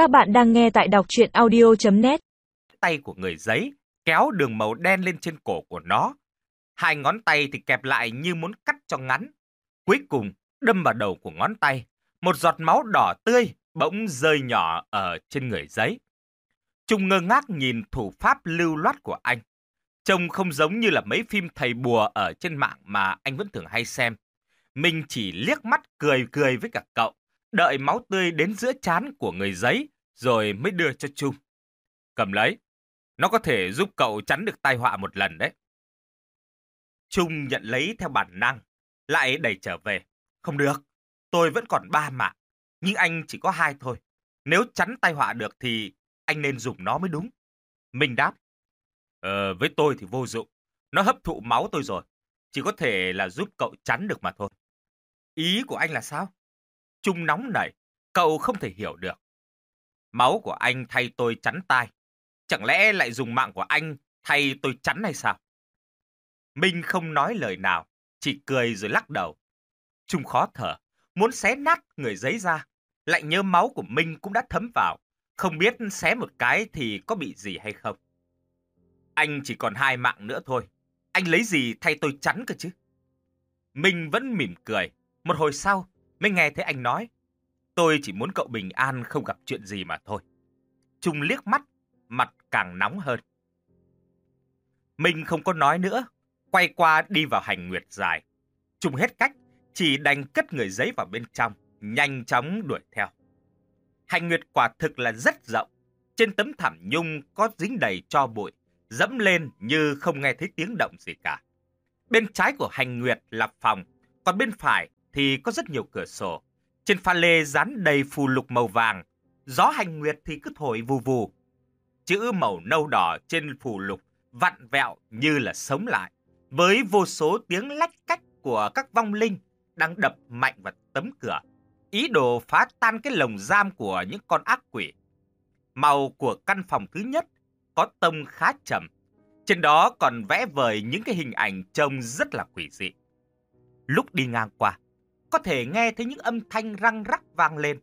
Các bạn đang nghe tại đọc chuyện audio.net Tay của người giấy kéo đường màu đen lên trên cổ của nó. Hai ngón tay thì kẹp lại như muốn cắt cho ngắn. Cuối cùng, đâm vào đầu của ngón tay. Một giọt máu đỏ tươi bỗng rơi nhỏ ở trên người giấy. Trung ngơ ngác nhìn thủ pháp lưu loát của anh. Trông không giống như là mấy phim thầy bùa ở trên mạng mà anh vẫn thường hay xem. Mình chỉ liếc mắt cười cười với cả cậu, đợi máu tươi đến giữa chán của người giấy, rồi mới đưa cho Trung. Cầm lấy, nó có thể giúp cậu chắn được tai họa một lần đấy. Trung nhận lấy theo bản năng, lại đẩy trở về. Không được, tôi vẫn còn ba mà, nhưng anh chỉ có hai thôi. Nếu chắn tai họa được thì anh nên dùng nó mới đúng. Minh đáp. Ờ, với tôi thì vô dụng. Nó hấp thụ máu tôi rồi. Chỉ có thể là giúp cậu chắn được mà thôi. Ý của anh là sao? Chung nóng nảy, cậu không thể hiểu được. Máu của anh thay tôi chắn tai. Chẳng lẽ lại dùng mạng của anh thay tôi chắn hay sao? Minh không nói lời nào, chỉ cười rồi lắc đầu. Trung khó thở, muốn xé nát người giấy ra. Lại nhớ máu của Minh cũng đã thấm vào. Không biết xé một cái thì có bị gì hay không. Anh chỉ còn hai mạng nữa thôi. Anh lấy gì thay tôi chắn cơ chứ? Minh vẫn mỉm cười. Một hồi sau, mới nghe thấy anh nói. Tôi chỉ muốn cậu bình an không gặp chuyện gì mà thôi. Trung liếc mắt, mặt càng nóng hơn. Minh không có nói nữa, quay qua đi vào hành nguyệt dài. Trung hết cách, chỉ đành cất người giấy vào bên trong, nhanh chóng đuổi theo. Hành nguyệt quả thực là rất rộng. Trên tấm thảm nhung có dính đầy cho bụi, dẫm lên như không nghe thấy tiếng động gì cả. Bên trái của hành nguyệt là phòng, còn bên phải thì có rất nhiều cửa sổ. Trên pha lê dán đầy phù lục màu vàng, gió hành nguyệt thì cứ thổi vù vù. Chữ màu nâu đỏ trên phù lục vặn vẹo như là sống lại, với vô số tiếng lách cách của các vong linh đang đập mạnh vào tấm cửa, ý đồ phá tan cái lồng giam của những con ác quỷ. Màu của căn phòng thứ nhất có tông khá trầm, trên đó còn vẽ vời những cái hình ảnh trông rất là quỷ dị. Lúc đi ngang qua, có thể nghe thấy những âm thanh răng rắc vang lên.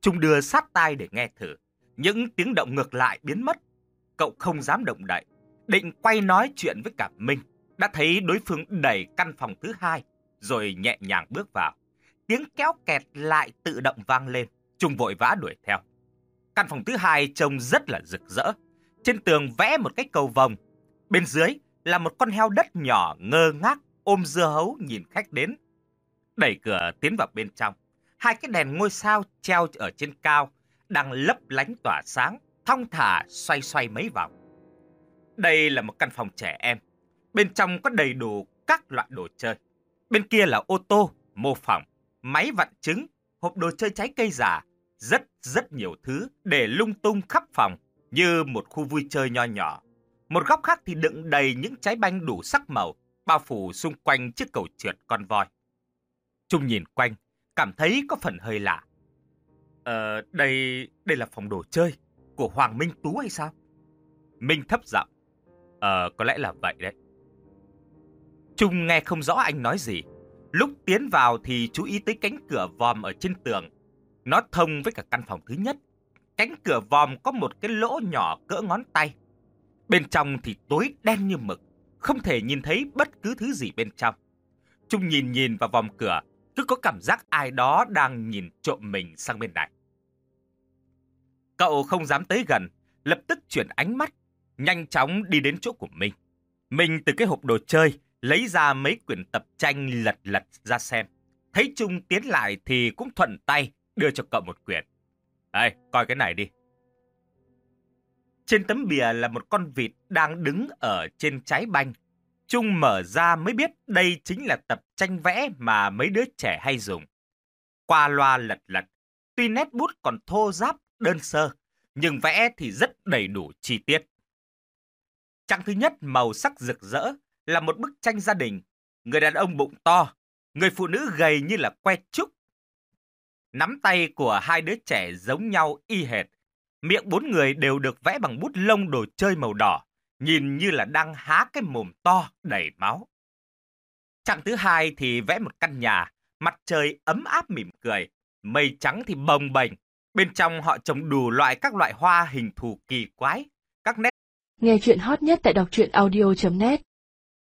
Trung đưa sát tai để nghe thử. Những tiếng động ngược lại biến mất. Cậu không dám động đậy. Định quay nói chuyện với cả Minh. Đã thấy đối phương đẩy căn phòng thứ hai, rồi nhẹ nhàng bước vào. Tiếng kéo kẹt lại tự động vang lên. Trung vội vã đuổi theo. Căn phòng thứ hai trông rất là rực rỡ. Trên tường vẽ một cái cầu vồng. Bên dưới là một con heo đất nhỏ ngơ ngác ôm dưa hấu nhìn khách đến đẩy cửa tiến vào bên trong. Hai cái đèn ngôi sao treo ở trên cao đang lấp lánh tỏa sáng, thong thả xoay xoay mấy vòng. Đây là một căn phòng trẻ em. Bên trong có đầy đủ các loại đồ chơi. Bên kia là ô tô, mô phỏng, máy vặn trứng, hộp đồ chơi trái cây giả, rất rất nhiều thứ để lung tung khắp phòng như một khu vui chơi nho nhỏ. Một góc khác thì đựng đầy những trái banh đủ sắc màu, bao phủ xung quanh chiếc cầu trượt con voi. Trung nhìn quanh, cảm thấy có phần hơi lạ. Ờ, đây, đây là phòng đồ chơi của Hoàng Minh Tú hay sao? Minh thấp giọng. Ờ, có lẽ là vậy đấy. Trung nghe không rõ anh nói gì. Lúc tiến vào thì chú ý tới cánh cửa vòm ở trên tường. Nó thông với cả căn phòng thứ nhất. Cánh cửa vòm có một cái lỗ nhỏ cỡ ngón tay. Bên trong thì tối đen như mực, không thể nhìn thấy bất cứ thứ gì bên trong. Trung nhìn nhìn vào vòm cửa, cứ có cảm giác ai đó đang nhìn trộm mình sang bên này. Cậu không dám tới gần, lập tức chuyển ánh mắt, nhanh chóng đi đến chỗ của mình. Mình từ cái hộp đồ chơi, lấy ra mấy quyển tập tranh lật lật ra xem. Thấy Trung tiến lại thì cũng thuận tay đưa cho cậu một quyển. Đây, coi cái này đi. Trên tấm bìa là một con vịt đang đứng ở trên trái banh, Trung mở ra mới biết đây chính là tập tranh vẽ mà mấy đứa trẻ hay dùng. Qua loa lật lật, tuy nét bút còn thô ráp, đơn sơ, nhưng vẽ thì rất đầy đủ chi tiết. Trang thứ nhất màu sắc rực rỡ là một bức tranh gia đình. Người đàn ông bụng to, người phụ nữ gầy như là que trúc. Nắm tay của hai đứa trẻ giống nhau y hệt. Miệng bốn người đều được vẽ bằng bút lông đồ chơi màu đỏ nhìn như là đang há cái mồm to đầy máu. Chặng thứ hai thì vẽ một căn nhà, mặt trời ấm áp mỉm cười, mây trắng thì bồng bềnh, Bên trong họ trồng đủ loại các loại hoa hình thù kỳ quái, các nét Nghe chuyện hot nhất tại đọc truyện audio.net